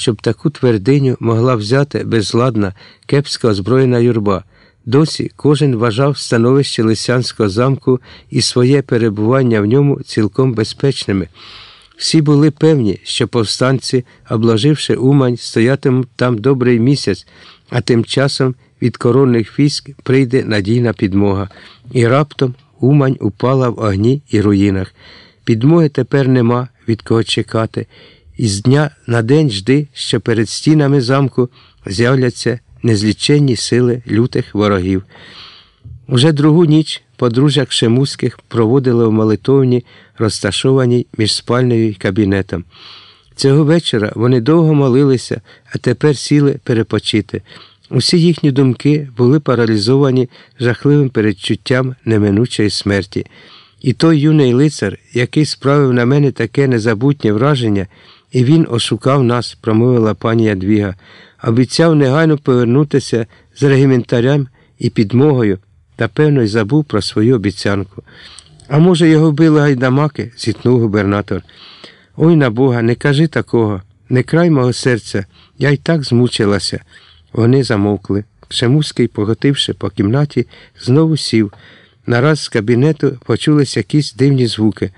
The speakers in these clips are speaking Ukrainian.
щоб таку твердиню могла взяти безладна, кепська озброєна юрба. Досі кожен вважав становище Лисянського замку і своє перебування в ньому цілком безпечними. Всі були певні, що повстанці, обложивши Умань, стоятимуть там добрий місяць, а тим часом від коронних військ прийде надійна підмога. І раптом Умань упала в огні і руїнах. Підмоги тепер нема від кого чекати, і з дня на день жди, що перед стінами замку з'являться незліченні сили лютих ворогів. Уже другу ніч подружжя Кшемуських проводили в молитовні, розташованій між спальнею і кабінетом. Цього вечора вони довго молилися, а тепер сіли перепочити. Усі їхні думки були паралізовані жахливим передчуттям неминучої смерті. І той юний лицар, який справив на мене таке незабутнє враження, і він ошукав нас, промовила пані Ядвіга, обіцяв негайно повернутися з регіментарем і підмогою, та певно й забув про свою обіцянку. А може, його вбили гайдамаки? зітнув губернатор. Ой на Бога, не кажи такого, не край мого серця, я й так змучилася. Вони замовкли. Шемуський, поготивши по кімнаті, знову сів. Нараз з кабінету почулись якісь дивні звуки.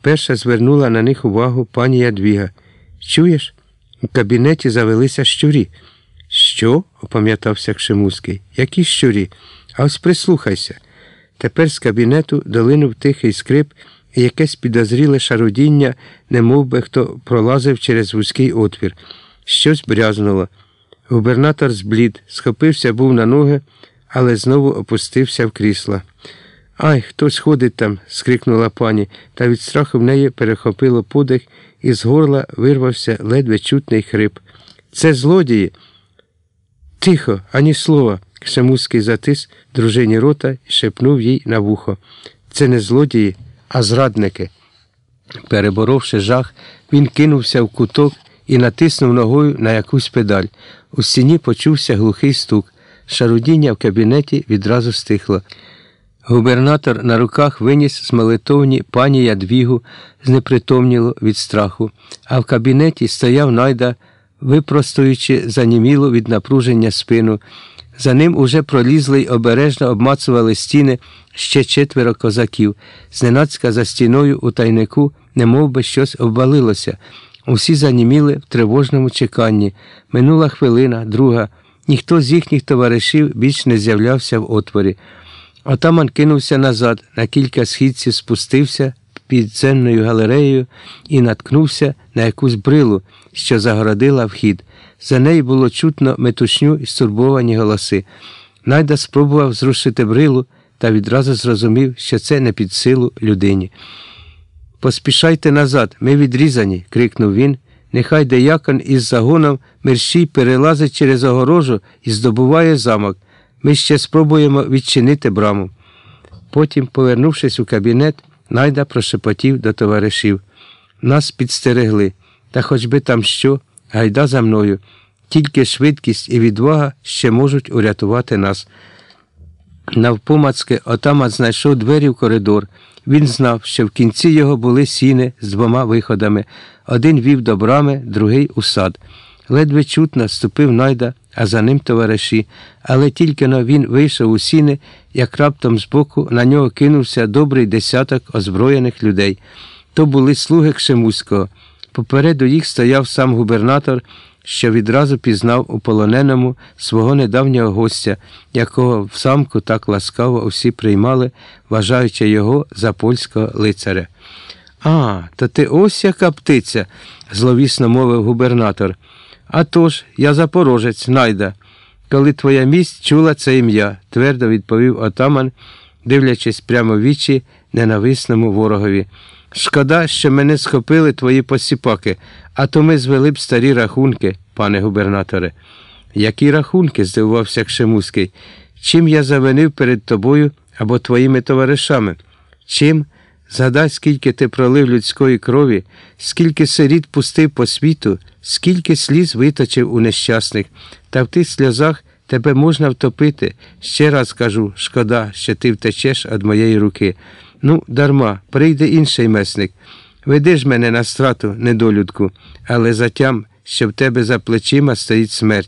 Перша звернула на них увагу пані Ядвіга. Чуєш? У кабінеті завелися щурі. Що? опам'ятався Кшемуський. Які щурі? А ось прислухайся. Тепер з кабінету долинув тихий скрип і якесь підозріле шарудіння, немов би хто пролазив через вузький отвір. Щось брязнуло. Губернатор зблід, схопився був на ноги, але знову опустився в крісло. Ай, хтось ходить там, скрикнула пані, та від страху в неї перехопило подих, і з горла вирвався ледве чутний хрип. Це злодії. Тихо, ані слова. Кшемуський затис дружині рота і шепнув їй на вухо. Це не злодії, а зрадники. Переборовши жах, він кинувся в куток і натиснув ногою на якусь педаль. У стіні почувся глухий стук. Шарудіння в кабінеті відразу стихло. Губернатор на руках виніс з молитовні пані Ядвігу, знепритомніло від страху, а в кабінеті стояв найда, випростуючи заніміло від напруження спину. За ним уже пролізли й обережно обмацували стіни ще четверо козаків. Зненацька за стіною у тайнику немов би щось обвалилося. Усі заніміли в тривожному чеканні. Минула хвилина, друга. Ніхто з їхніх товаришів більш не з'являвся в отворі. Отаман кинувся назад, на кілька східців спустився підземною галереєю і наткнувся на якусь брилу, що загородила вхід. За нею було чутно метушню і стурбовані голоси. Найда спробував зрушити брилу та відразу зрозумів, що це не під силу людині. Поспішайте назад, ми відрізані, крикнув він. Нехай деякон із загоном мерщій перелазить через огорожу і здобуває замок. Ми ще спробуємо відчинити браму. Потім, повернувшись у кабінет, найда прошепотів до товаришів. Нас підстерегли, та хоч би там що, гайда за мною. Тільки швидкість і відвага ще можуть урятувати нас. Навпомацьки отаман знайшов двері в коридор. Він знав, що в кінці його були сіни з двома виходами. Один вів до брами, другий у сад. Ледве чутно ступив найда, а за ним товариші. Але тільки но він вийшов у сіни, як раптом збоку на нього кинувся добрий десяток озброєних людей. То були слуги Кшемуського. Попереду їх стояв сам губернатор що відразу пізнав у полоненому свого недавнього гостя, якого в самку так ласкаво усі приймали, вважаючи його за польського лицаря. А, то ти ось яка птиця, зловісно мовив губернатор. «А тож, я запорожець, найда. Коли твоя мість чула це ім'я, твердо відповів отаман, дивлячись прямо в вічі ненависному ворогові. Шкода, що мене схопили твої посіпаки, а то ми звели б старі рахунки, пане губернаторе. Які рахунки? здивувався Кшемуський. Чим я завинив перед тобою або твоїми товаришами? Чим? Згадай, скільки ти пролив людської крові, скільки сиріт пустив по світу, скільки сліз виточив у нещасних, та в тих сльозах тебе можна втопити. Ще раз кажу, шкода, що ти втечеш від моєї руки. Ну, дарма, прийде інший месник. Веди ж мене на страту, недолюдку, але затям, що в тебе за плечима стоїть смерть.